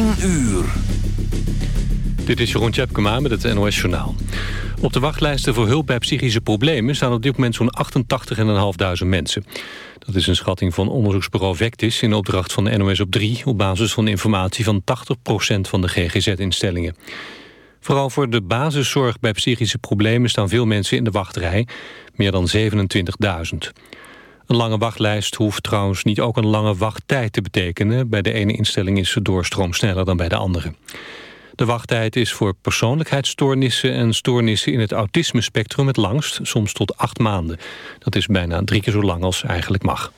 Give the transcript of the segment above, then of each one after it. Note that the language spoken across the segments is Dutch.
10 uur. Dit is Jeroen Tjepkema met het NOS Journaal. Op de wachtlijsten voor hulp bij psychische problemen... staan op dit moment zo'n 88.500 mensen. Dat is een schatting van onderzoeksbureau Vectis... in opdracht van de NOS op 3... op basis van informatie van 80% van de GGZ-instellingen. Vooral voor de basiszorg bij psychische problemen... staan veel mensen in de wachtrij, meer dan 27.000. Een lange wachtlijst hoeft trouwens niet ook een lange wachttijd te betekenen. Bij de ene instelling is de doorstroom sneller dan bij de andere. De wachttijd is voor persoonlijkheidsstoornissen en stoornissen in het autisme-spectrum het langst, soms tot acht maanden. Dat is bijna drie keer zo lang als eigenlijk mag.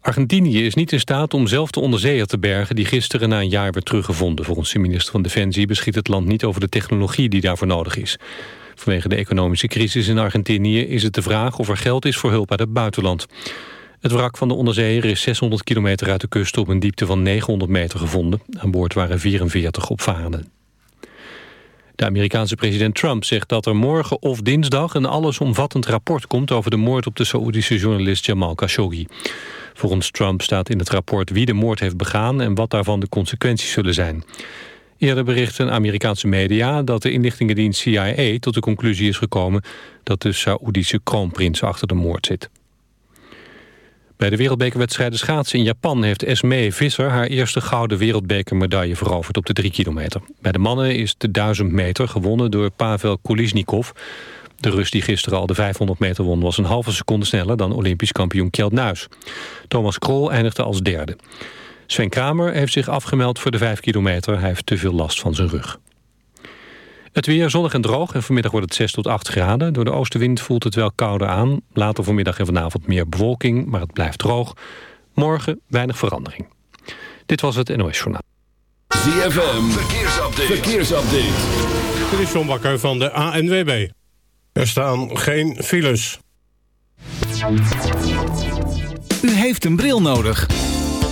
Argentinië is niet in staat om zelf de onderzeeër te bergen... die gisteren na een jaar werd teruggevonden. Volgens de minister van Defensie beschikt het land niet over de technologie die daarvoor nodig is. Vanwege de economische crisis in Argentinië is het de vraag of er geld is voor hulp uit het buitenland. Het wrak van de onderzeeër is 600 kilometer uit de kust op een diepte van 900 meter gevonden. Aan boord waren 44 opvarenden. De Amerikaanse president Trump zegt dat er morgen of dinsdag een allesomvattend rapport komt over de moord op de Saoedische journalist Jamal Khashoggi. Volgens Trump staat in het rapport wie de moord heeft begaan en wat daarvan de consequenties zullen zijn. Eerder berichten Amerikaanse media dat de inlichtingendienst CIA tot de conclusie is gekomen dat de Saoedische kroonprins achter de moord zit. Bij de wereldbekerwedstrijden schaatsen in Japan heeft Esmee Visser haar eerste gouden wereldbekermedaille veroverd op de 3 kilometer. Bij de mannen is de 1000 meter gewonnen door Pavel Kulisnikov. De Rus die gisteren al de 500 meter won was een halve seconde sneller dan Olympisch kampioen Kjeld Nuis. Thomas Krol eindigde als derde. Sven Kramer heeft zich afgemeld voor de 5 kilometer. Hij heeft te veel last van zijn rug. Het weer zonnig en droog en vanmiddag wordt het 6 tot 8 graden. Door de oostenwind voelt het wel kouder aan. Later vanmiddag en vanavond meer bewolking, maar het blijft droog. Morgen weinig verandering. Dit was het NOS Journaal. ZFM, verkeersupdate. verkeersupdate. Dit is John Bakker van de ANWB. Er staan geen files. U heeft een bril nodig.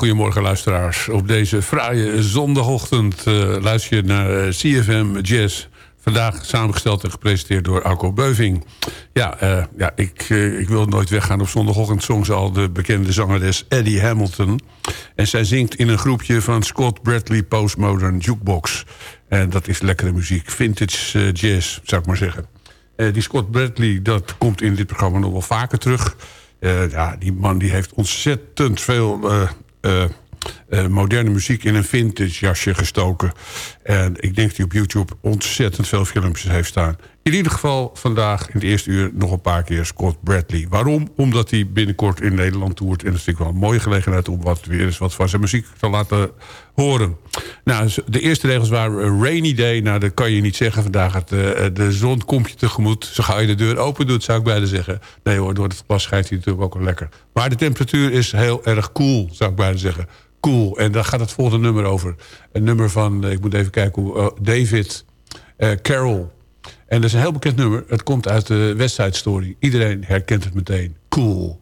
Een hele goede morgen luisteraars. Op deze fraaie zondagochtend uh, luister je naar uh, CFM Jazz. Vandaag samengesteld en gepresenteerd door Arco Beuving. Ja, uh, ja ik, ik wil nooit weggaan. Op zondagochtend zong al de bekende zangeres Eddie Hamilton. En zij zingt in een groepje van Scott Bradley Postmodern Jukebox. En dat is lekkere muziek. Vintage jazz, zou ik maar zeggen. die Scott Bradley, dat komt in dit programma nog wel vaker terug... Ja, die man die heeft ontzettend veel uh, moderne muziek in een vintage jasje gestoken. En ik denk dat hij op YouTube ontzettend veel filmpjes heeft staan. In ieder geval vandaag in het eerste uur nog een paar keer Scott Bradley. Waarom? Omdat hij binnenkort in Nederland toert. En dat is natuurlijk wel een mooie gelegenheid om wat, weer eens wat van zijn muziek te laten Nou, de eerste regels waren rainy day. Nou, dat kan je niet zeggen. Vandaag het, uh, de zon komt je tegemoet. Zo ga je de deur open doet, zou ik bijna zeggen. Nee hoor, door het glas schijnt hij natuurlijk ook wel lekker. Maar de temperatuur is heel erg cool, zou ik bijna zeggen cool. En daar gaat het volgende nummer over. Een nummer van, ik moet even kijken hoe... Uh, David uh, Carroll. En dat is een heel bekend nummer. Het komt uit de West Side Story. Iedereen herkent het meteen. Cool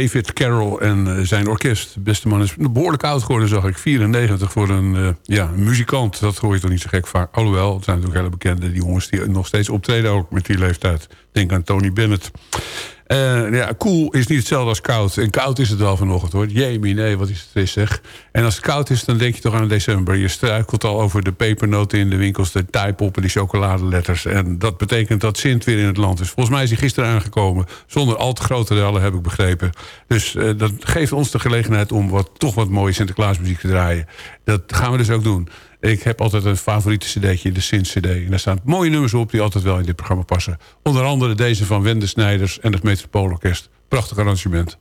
David Carroll en uh, zijn orkest. De beste man is behoorlijk oud geworden, zag ik. 94 voor een, uh, ja, muzikant. Dat hoor je toch niet zo gek vaak. Alhoewel, het zijn natuurlijk hele bekende die jongens die nog steeds optreden ook met die leeftijd. Denk aan Tony Bennett. Uh, ja, koel is niet hetzelfde als koud. En koud is het wel vanochtend hoor. Jemie, nee, wat is het zeg. En als het koud is, dan denk je toch aan december. Je struikelt al over de pepernoten in de winkels... de type en die chocoladeletters. En dat betekent dat Sint weer in het land is. Volgens mij is hij gisteren aangekomen. Zonder al te grote rellen, heb ik begrepen. Dus uh, dat geeft ons de gelegenheid om wat, toch wat mooie Sinterklaasmuziek te draaien. Dat gaan we dus ook doen. Ik heb altijd een favoriete cd'tje, de Sint cd. En daar staan mooie nummers op die altijd wel in dit programma passen. Onder andere deze van Wende Snijders en het Metropoolorkest. Prachtig arrangement.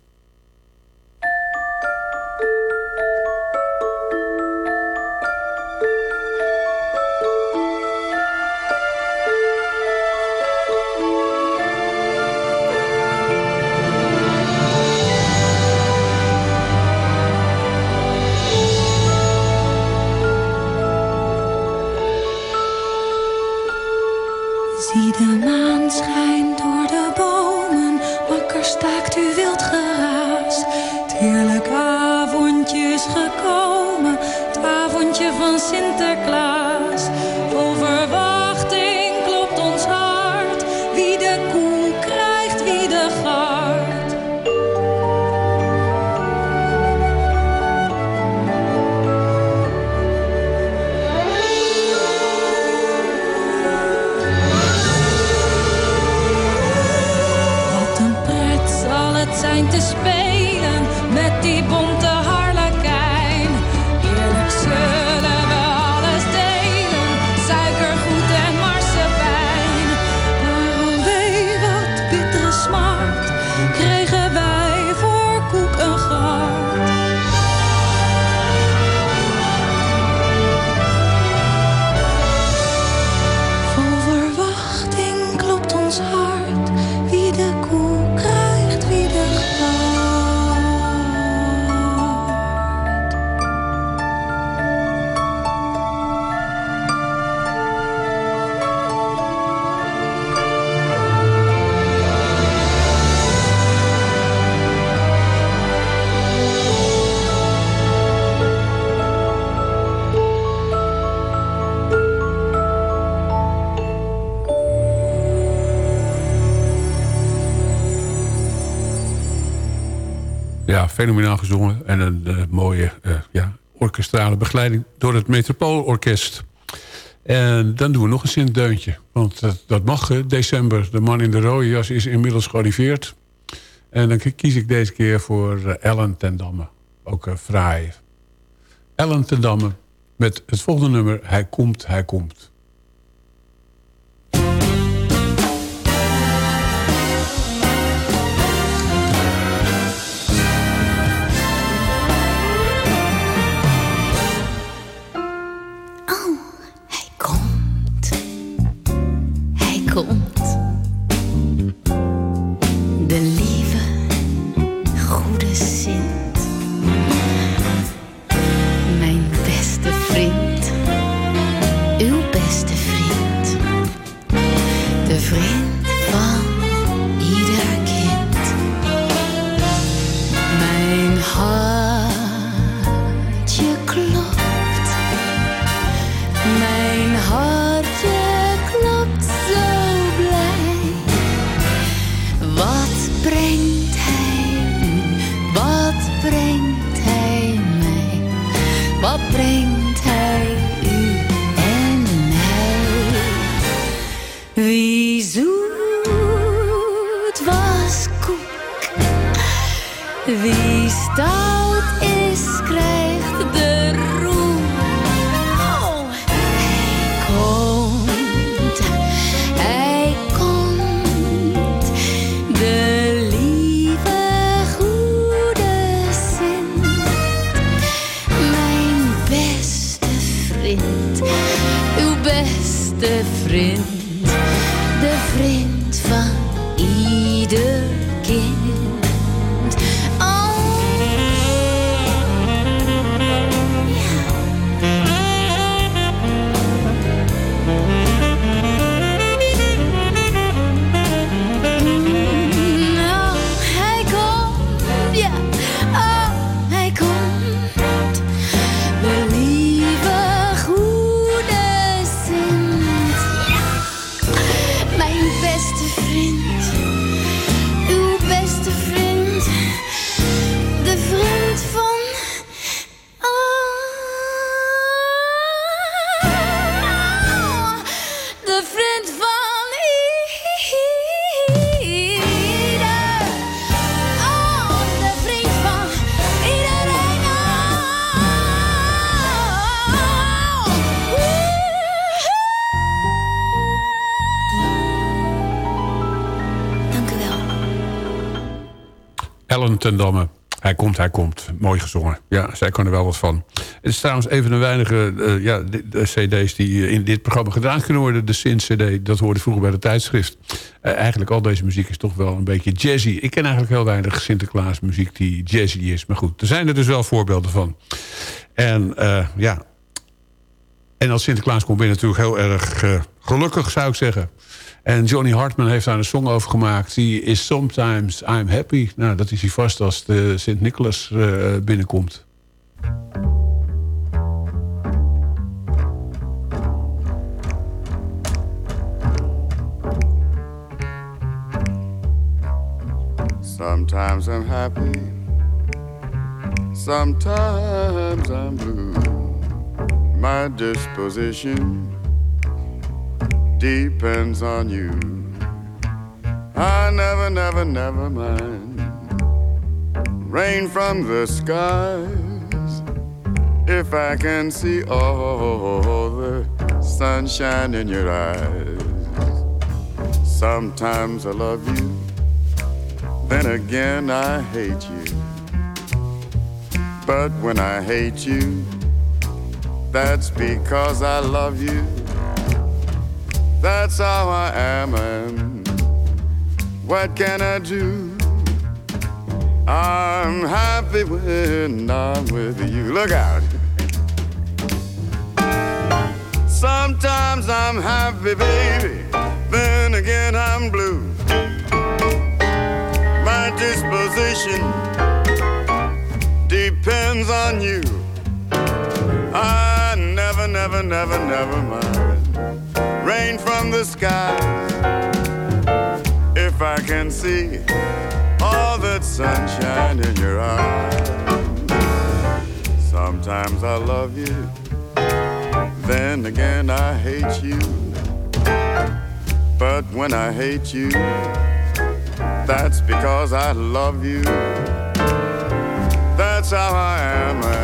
Fenomenaal gezongen. En een eh, mooie eh, ja, orkestrale begeleiding door het Metropoolorkest. En dan doen we nog een Sint-deuntje. Want dat, dat mag, december. De man in de rode jas is inmiddels gearriveerd. En dan kies ik deze keer voor eh, Ellen ten Damme. Ook fraai. Ellen ten Damme met het volgende nummer. Hij komt, hij komt. Stout is, krijgt de roem. Hij komt. Mooi gezongen. Ja, zij kan er wel wat van. Het is trouwens een van de weinige eh, ja, de, de cd's die in dit programma gedaan kunnen worden. De Sint-cd, dat hoorde vroeger bij de tijdschrift. Eh, eigenlijk al deze muziek is toch wel een beetje jazzy. Ik ken eigenlijk heel weinig Sinterklaas muziek die jazzy is. Maar goed, er zijn er dus wel voorbeelden van. En uh, ja... En als Sinterklaas komt ben je natuurlijk heel erg gelukkig, zou ik zeggen. En Johnny Hartman heeft daar een song over gemaakt. Die is Sometimes I'm Happy. Nou, dat is hij vast als de Sint-Nicholas uh, binnenkomt. Sometimes I'm happy. Sometimes I'm blue. My disposition depends on you. I never, never, never mind rain from the skies if I can see all the sunshine in your eyes. Sometimes I love you, then again I hate you. But when I hate you, that's because I love you. That's how I am, and what can I do? I'm happy when I'm with you. Look out. Sometimes I'm happy, baby, then again I'm blue. My disposition depends on you. I never, never, never, mind rain from the skies. If I can see all that sunshine in your eyes. Sometimes I love you, then again I hate you. But when I hate you, that's because I love you. That's how I am,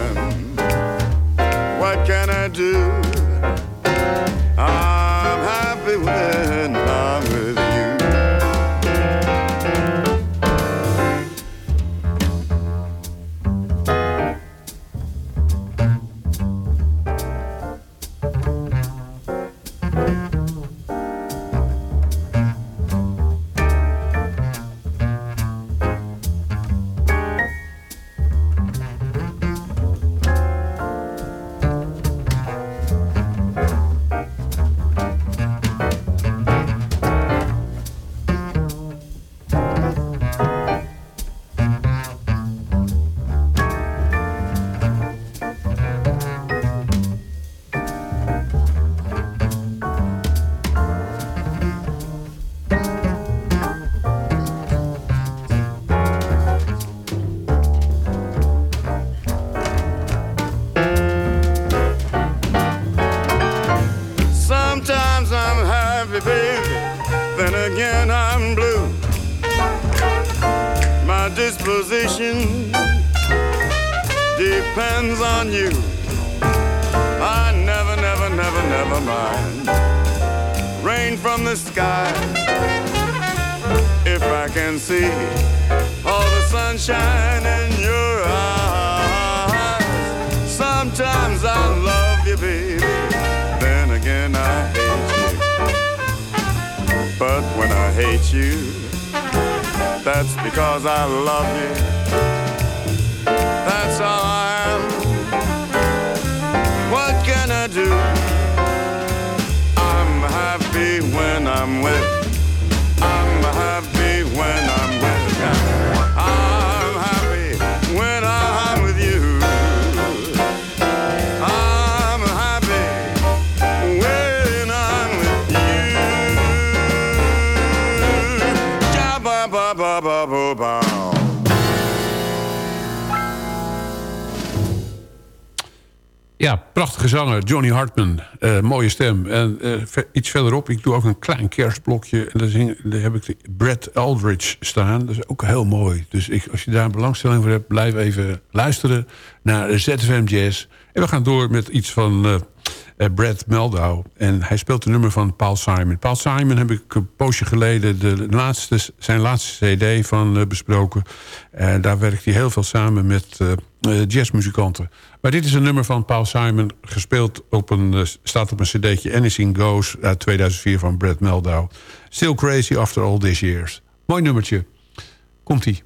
I'm with. Prachtige zanger, Johnny Hartman. Eh, mooie stem. En eh, iets verderop, ik doe ook een klein kerstblokje. En daar, zing- daar heb ik de Brad Aldridge staan. Dat is ook heel mooi. Dus ik, als je daar belangstelling voor hebt... blijf even luisteren naar ZFM Jazz. En we gaan door met iets van... eh, eh, Brad Meldau. En hij speelt een nummer van Paul Simon. Paul Simon heb ik een poosje geleden de laatste, zijn laatste cd van besproken. En daar werkt hij heel veel samen met uh, jazzmuzikanten. Maar dit is een nummer van Paul Simon, gespeeld op een, staat op een cd'tje Anything Goes uit 2004 van Brad Meldau. Still Crazy After All These Years. Mooi nummertje. Komt-ie.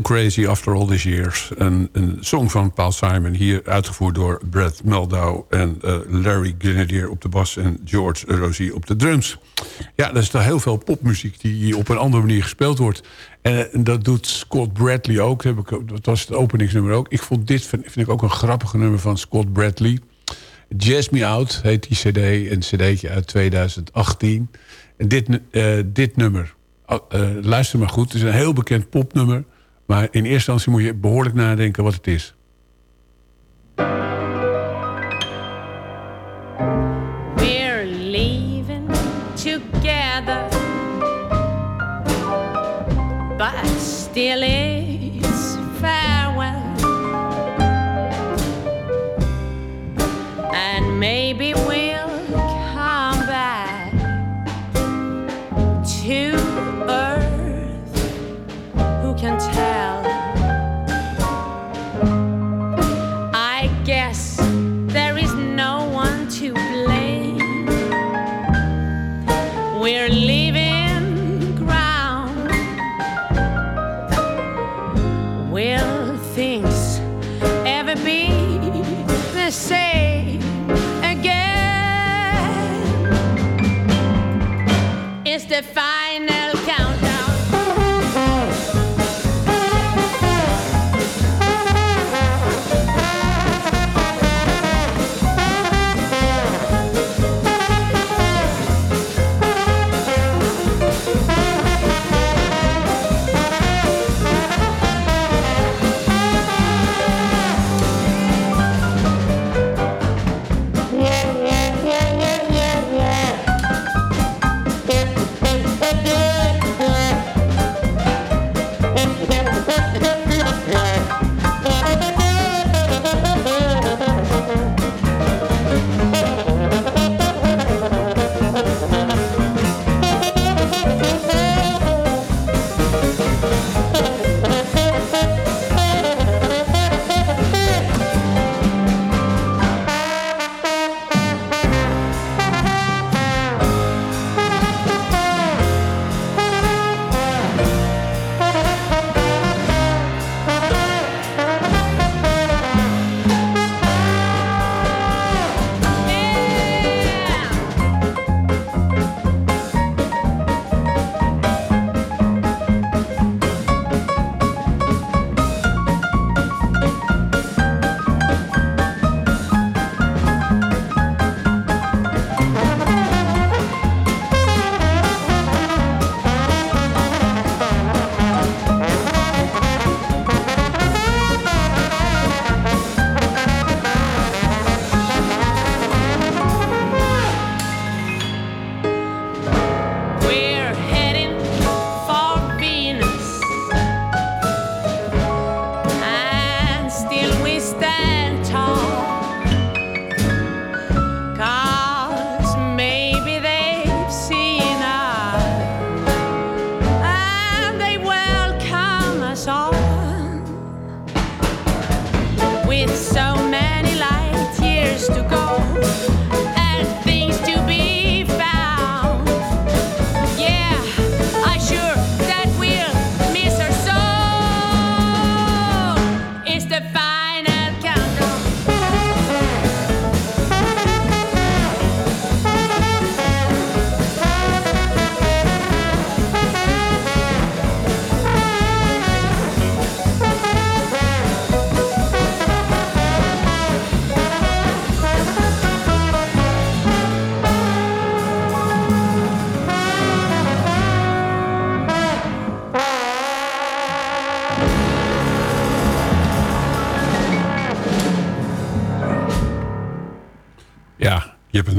Crazy After All These Years. Een, een song van Paul Simon. Hier uitgevoerd door Brad Meldau en uh, Larry Grenadier op de bas... en George Rosie op de drums. Ja, dat is toch heel veel popmuziek die op een andere manier gespeeld wordt. En, en dat doet Scott Bradley ook. Dat, heb ik, dat was het openingsnummer ook. Ik vond dit vind, ik ook een grappige nummer van Scott Bradley. Jazz Me Out heet die cd. Een cd'tje uit 2018. En dit, uh, dit nummer... Uh, luister maar goed, het is een heel bekend popnummer... Maar in eerste instantie moet je behoorlijk nadenken wat het is. We're leaving together But still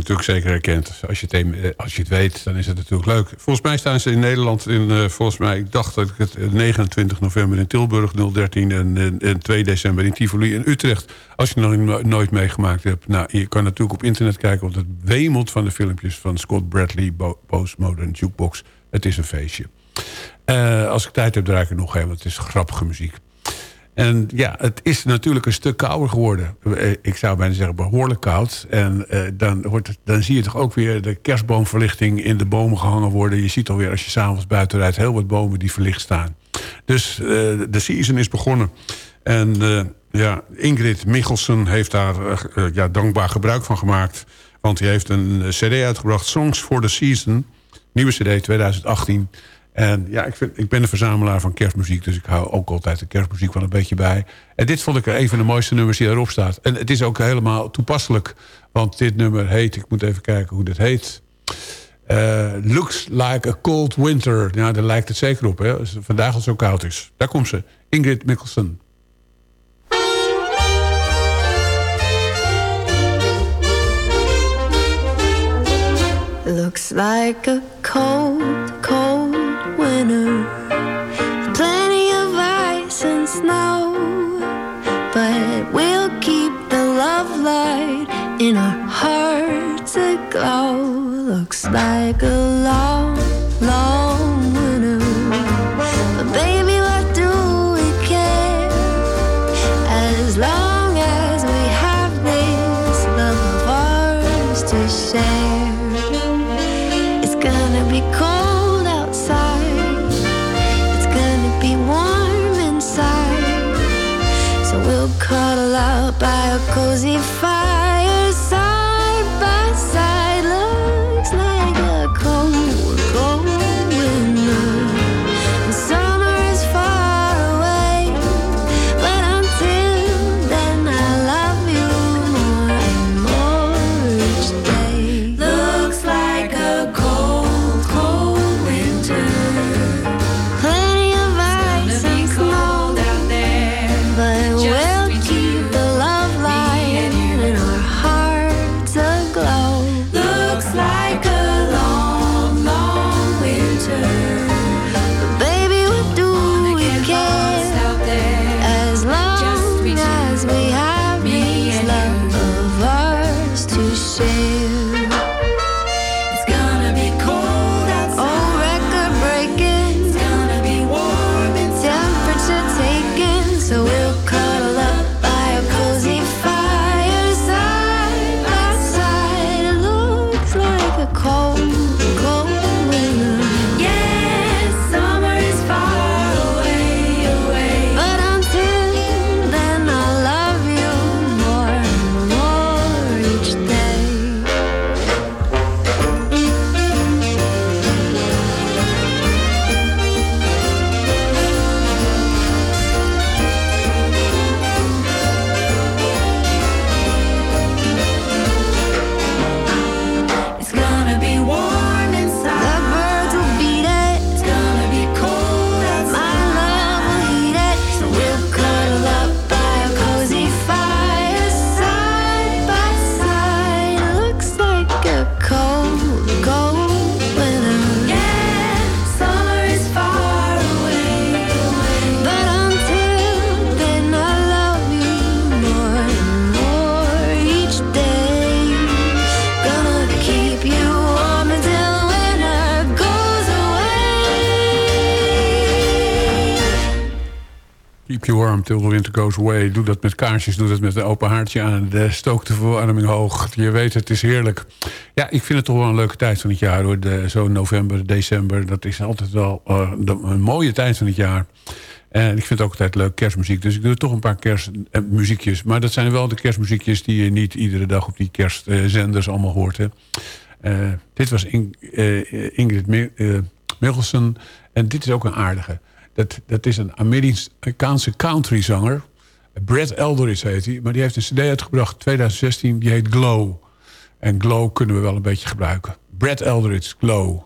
natuurlijk zeker herkend. Als je het, eh, als je het weet, dan is het natuurlijk leuk. Volgens mij staan ze in Nederland in... eh, volgens mij, ik dacht dat ik het eh, 29 november in Tilburg 013... En, en, en 2 december in Tivoli in Utrecht. Als je het nog no- nooit meegemaakt hebt... Nou, je kan natuurlijk op internet kijken... want het wemelt van de filmpjes van Scott Bradley... Postmodern Jukebox. Het is een feestje. Eh, als ik tijd heb, draai ik het nog even. want Het is grappige muziek. En ja, het is natuurlijk een stuk kouder geworden. Eh, Ik zou bijna zeggen behoorlijk koud. En eh, dan, wordt het, dan zie je toch ook weer de kerstboomverlichting in de bomen gehangen worden. Je ziet alweer als je s'avonds buiten rijdt heel wat bomen die verlicht staan. Dus eh, de season is begonnen. En ja, Ingrid Michelsen heeft daar ja, dankbaar gebruik van gemaakt. Want die heeft een cd uitgebracht, Songs for the Season. Nieuwe cd 2018. En ja, ik, vind, ik ben een verzamelaar van kerstmuziek... dus ik hou ook altijd de kerstmuziek wel een beetje bij. En dit vond ik er een van de mooiste nummers die erop staat. En het is ook helemaal toepasselijk. Want dit nummer heet, ik moet even kijken hoe dit heet... Eh, looks like a cold winter. Ja, daar lijkt het zeker op, hè, als het vandaag al zo koud is. Daar komt ze, Ingrid Mikkelsen. Looks like a cold, cold winter. Plenty of ice and snow. But we'll keep the love light in our hearts aglow. Looks like a long, winter goes away. Doe dat met kaarsjes, doe dat met een open haartje aan. De stook de verwarming hoog. Je weet, het is heerlijk. Ja, ik vind het toch wel een leuke tijd van het jaar. hoor. Zo november, december, dat is altijd wel eh, een mooie tijd van het jaar. En ik vind het ook altijd leuk, kerstmuziek. Dus ik doe toch een paar kerstmuziekjes. Maar dat zijn wel de kerstmuziekjes die je niet iedere dag op die kerstzenders allemaal hoort. Hè. Eh, dit was eh, Ingrid Mi- Michelsen. En dit is ook een aardige. Dat, dat is een Amerikaanse countryzanger. Brad Eldridge heet hij. Maar die heeft een cd uitgebracht 2016. Die heet Glow. En Glow kunnen we wel een beetje gebruiken. Brad Eldridge, Glow.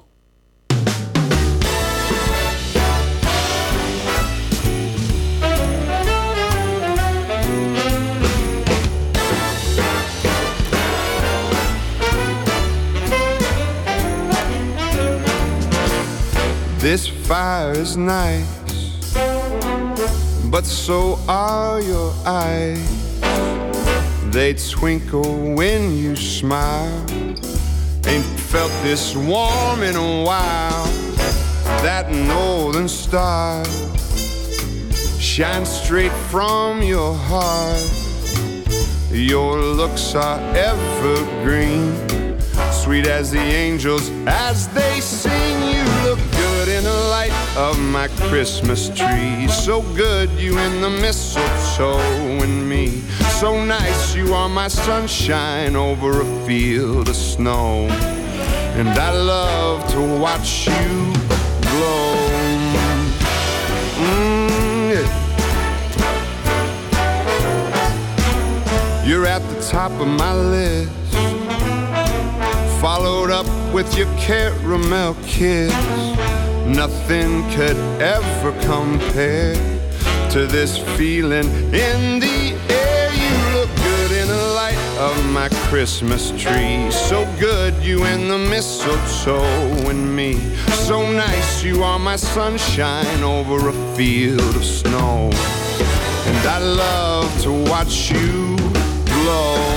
This fire is nice, but so are your eyes. They twinkle when you smile. Ain't felt this warm in a while. That northern star shine straight from your heart. Your looks are evergreen, sweet as the angels as they sing. You good in the light of my Christmas tree. So good, you in the mistletoe and me. So nice, you are my sunshine over a field of snow. And I love to watch you glow. Mm, yeah. You're at the top of my list. Followed up with your caramel kiss. Nothing could ever compare to this feeling in the air. You look good in the light of my Christmas tree. So good, you in the mistletoe and me. So nice, you are my sunshine over a field of snow. And I love to watch you glow.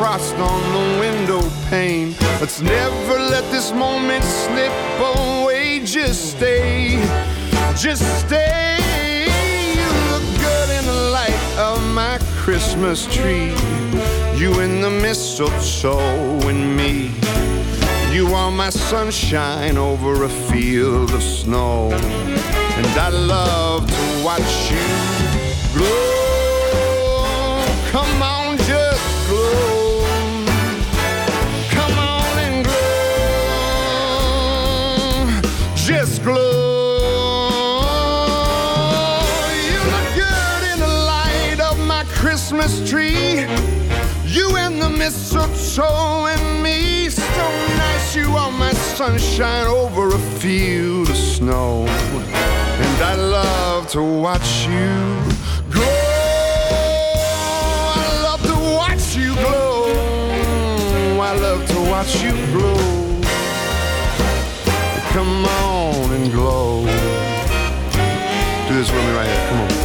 Frost on the window pane. Let's never let this moment slip away. Just stay, just stay. You look good in the light of my Christmas tree. You in the mistletoe and me. You are my sunshine over a field of snow. And I love to watch you glow. Christmas tree. You and the mistletoe and me. So nice, you are my sunshine over a field of snow. And I love to watch you glow. I love to watch you glow. I love to watch you glow. Come on and glow. Do this with me right here. Come on.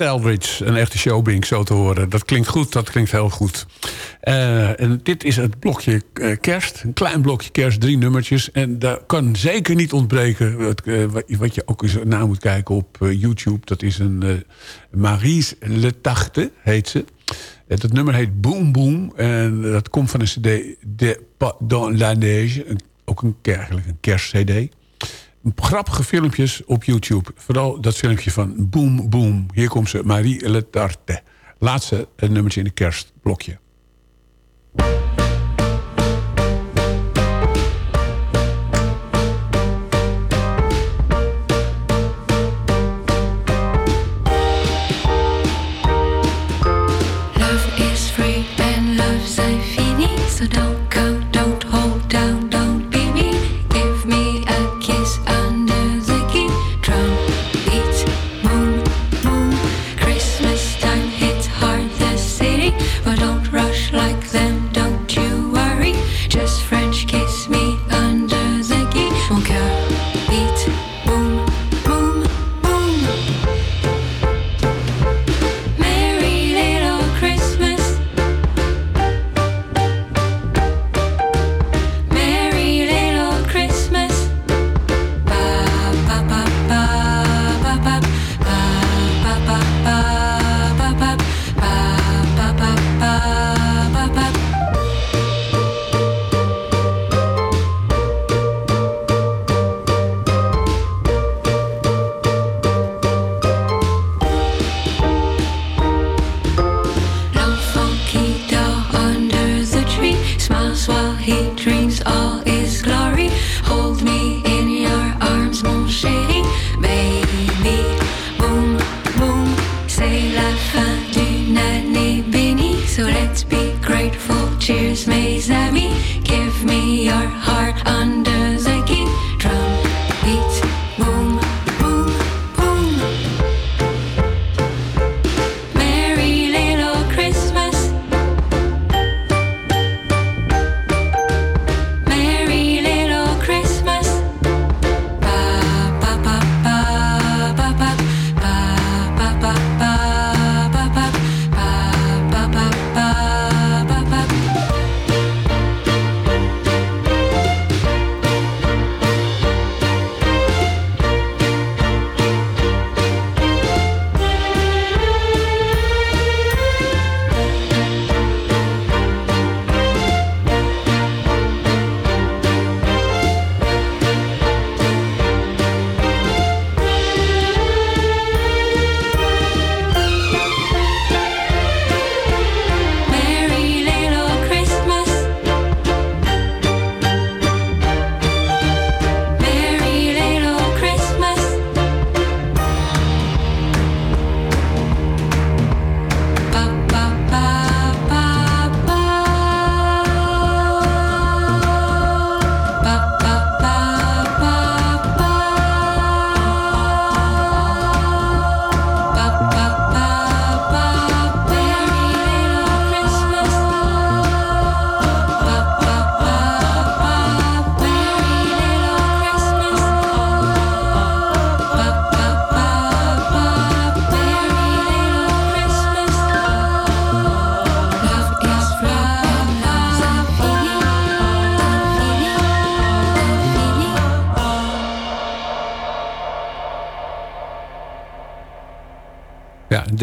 Eldridge, een echte showbink, zo te horen. Dat klinkt goed, dat klinkt heel goed. Eh, en dit is het blokje eh, kerst. Een klein blokje kerst, drie nummertjes. En daar kan zeker niet ontbreken... wat, eh, wat- wat je ook eens naar moet kijken op YouTube. Dat is een Maries Letachte, heet ze. Dat nummer heet Boom Boom. En dat komt van de cd De Pas dans la Neige. Een- ook een, eigenlijk een kerstcd grappige filmpjes op YouTube. Vooral dat filmpje van Boom Boom. Hier komt ze, Marie Letarte. Laatste eh, nummertje in de kerstblokje.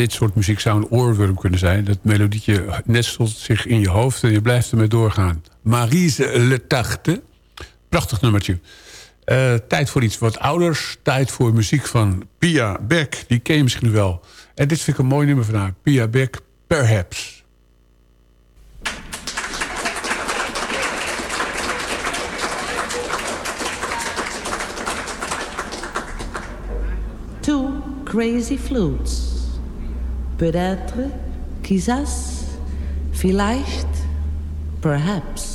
Dit soort muziek zou een oorworm kunnen zijn. Dat melodietje nestelt zich in je hoofd en je blijft ermee doorgaan. Marise Le Tarte. Prachtig nummertje. Eh, tijd voor iets wat ouders. Tijd voor muziek van Pia Beck. Die ken je misschien wel. En dit vind ik een mooi nummer van haar. Pia Beck, Perhaps. Two crazy flutes. Peut-être, quizás, vielleicht, perhaps.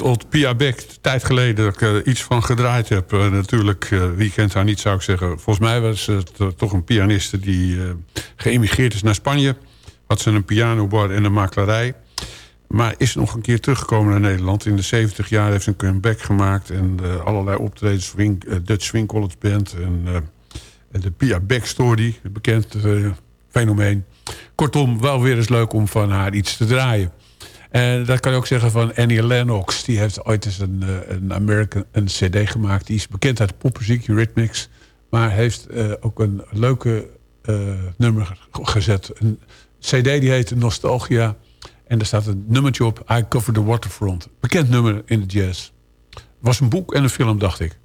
Ja, good old Pia Beck. Tijd geleden dat ik er iets van gedraaid heb. Eh, natuurlijk, eh, wie kent haar niet, zou ik zeggen. Volgens mij was het eh, toch een pianiste die eh, geëmigreerd is naar Spanje. Had ze een pianobar en een makelaarij. Maar is nog een keer teruggekomen naar Nederland. In de 70 jaar heeft ze een comeback gemaakt. En eh, allerlei optredens, swing, eh, Dutch Swing College Band. En, eh, en de Pia Beck Story, een bekend eh, fenomeen. Kortom, wel weer eens leuk om van haar iets te draaien. En dat kan je ook zeggen van Annie Lennox. Die heeft ooit eens een, eh, een American een cd gemaakt. Die is bekend uit popmuziek, Eurythmics. Maar heeft eh, ook een leuke eh, nummer gezet. Een cd die heet Nostalgia. En daar staat een nummertje op, I Cover the Waterfront. Bekend nummer in de jazz. Was een boek en een film, dacht ik.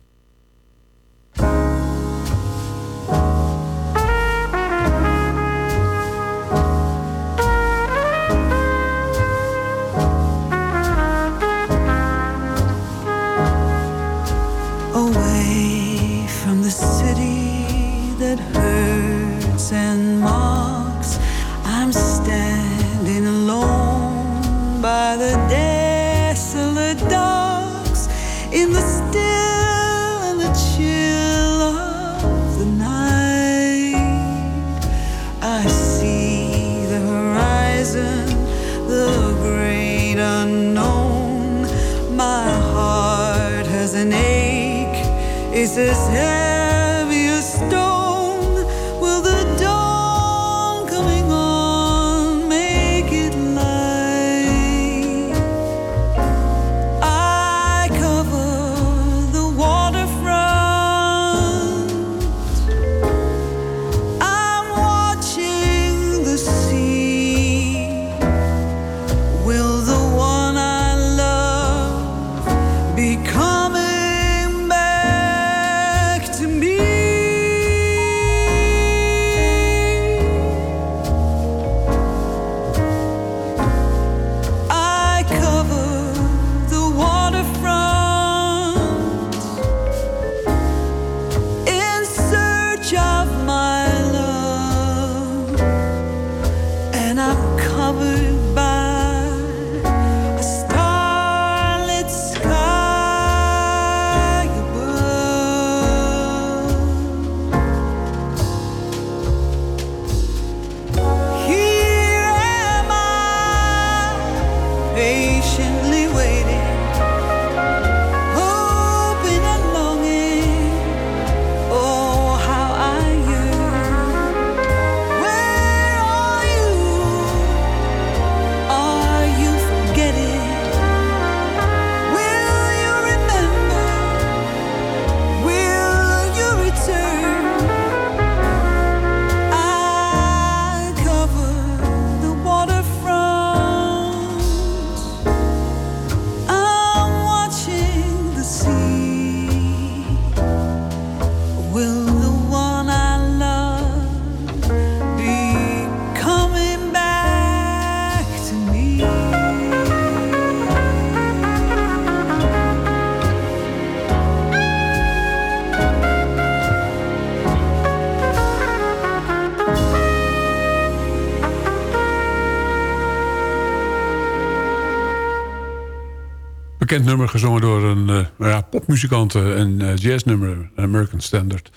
Bekend nummer gezongen door een eh, ja, popmuzikant, eh, een eh, jazznummer, American Standard.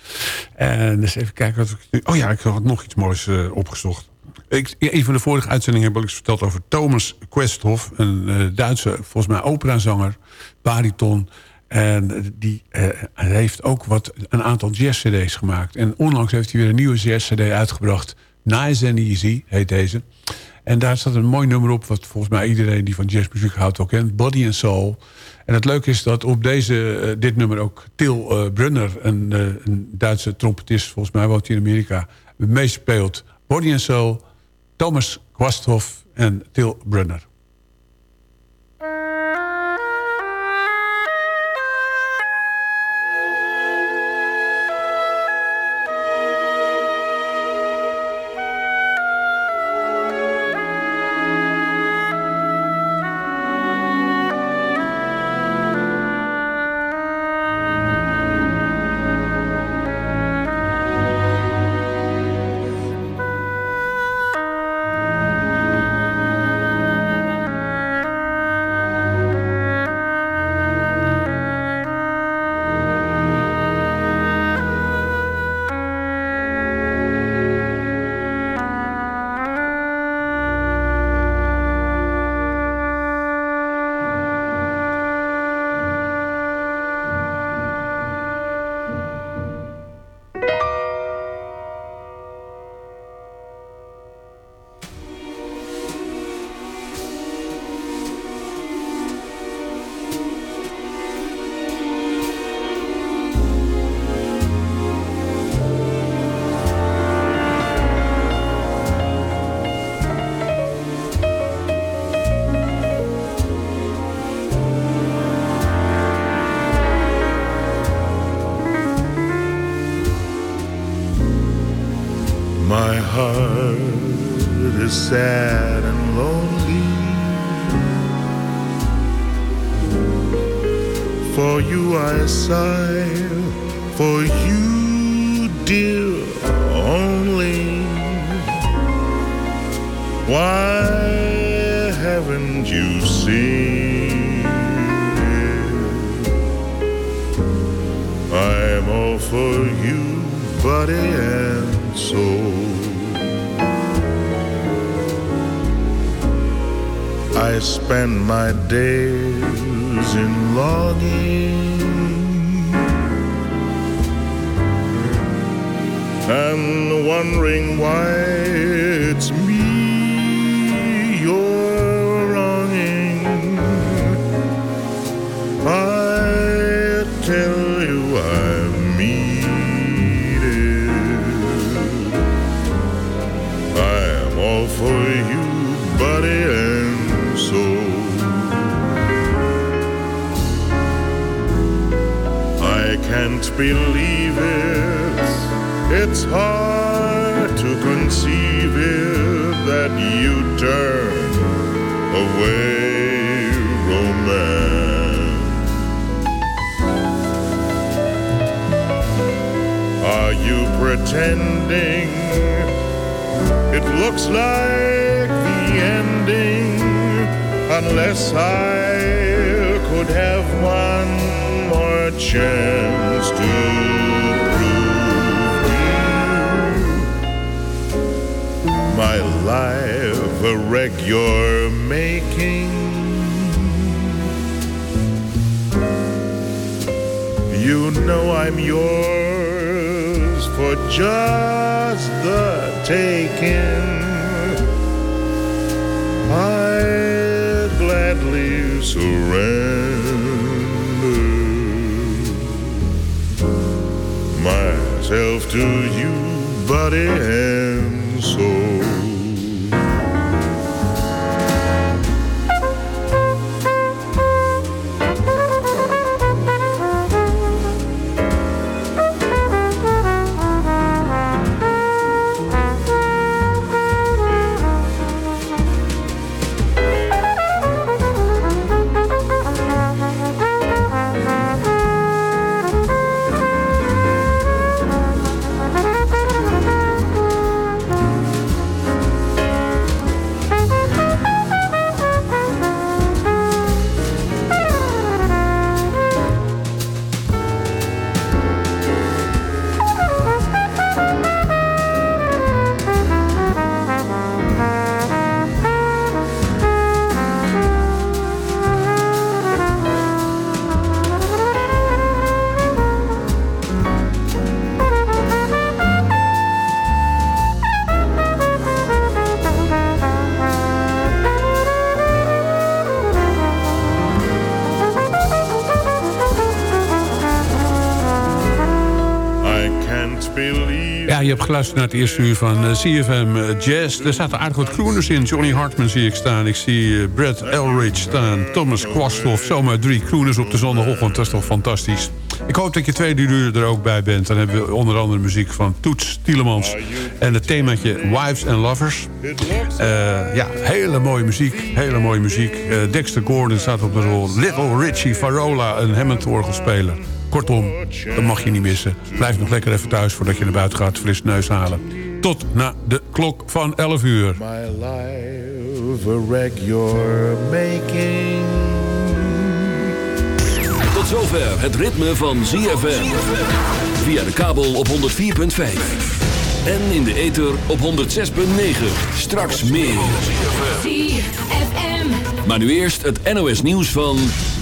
En eens even kijken wat ik. Oh ja, ik had nog iets moois opgezocht. Ik, een van de vorige uitzendingen heb ik verteld over Thomas Questhoff. Een Duitse, volgens mij operazanger, bariton. En die heeft ook wat, een aantal jazz-cd's gemaakt. En onlangs heeft hij weer een nieuwe jazz-cd uitgebracht. Nice and Easy heet deze. En daar staat een mooi nummer op... wat volgens mij iedereen die van jazzmuziek houdt ook kent. Body and Soul. En het leuke is dat op deze, eh, dit nummer ook Til eh, Brunner... Een, eh, een Duitse trompetist, volgens mij woont hij in Amerika... meespeelt. Body and Soul, Thomas Quasthoff en Til Brunner. Longing and wondering why believe it. It's hard to conceive it that you turn away romance. Are you pretending it looks like the ending unless I could have one more chance life a wreck you're making. You know I'm yours for just the taking. I'd gladly surrender myself to you, body hebt geluisterd naar het eerste uur van eh, CFM eh, Jazz. Er zaten aardig wat crooners in. Johnny Hartman zie ik staan. Ik zie eh, Brad Elridge staan. Thomas Kwasthoff. Zomaar drie crooners op de zondagochtend. Dat is toch fantastisch. Ik hoop dat je tweede uur er ook bij bent. Dan hebben we onder andere muziek van Toets Tielemans. En het themaatje Wives and Lovers. Ja, hele mooie muziek. Hele mooie muziek. Dexter Gordon staat op de rol. Little Richie Farola, een Hammond-orgel spelen. Kortom, dat mag je niet missen. Blijf nog lekker even thuis voordat je naar buiten gaat. Fris neus halen. Tot na de klok van 11 uur. my life a wreck you're making. Tot zover het ritme van ZFM. Via de kabel op 104.5. En in de ether op 106.9. Straks meer. Maar nu eerst het NOS nieuws van...